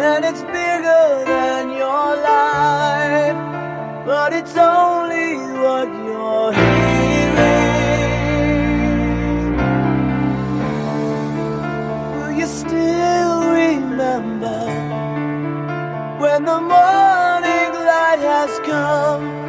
and it's bigger than your life, but it's only what you're hearing. Will you still remember when the morning light has come?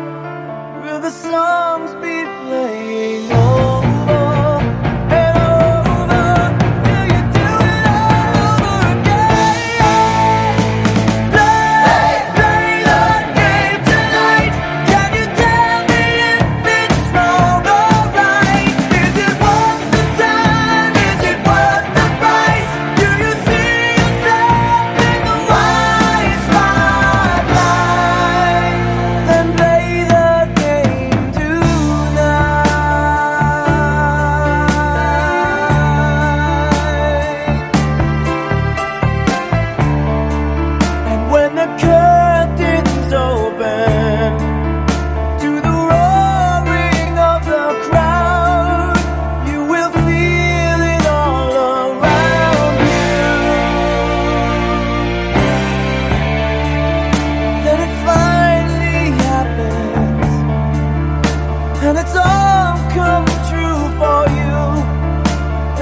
home come true for you.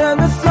And the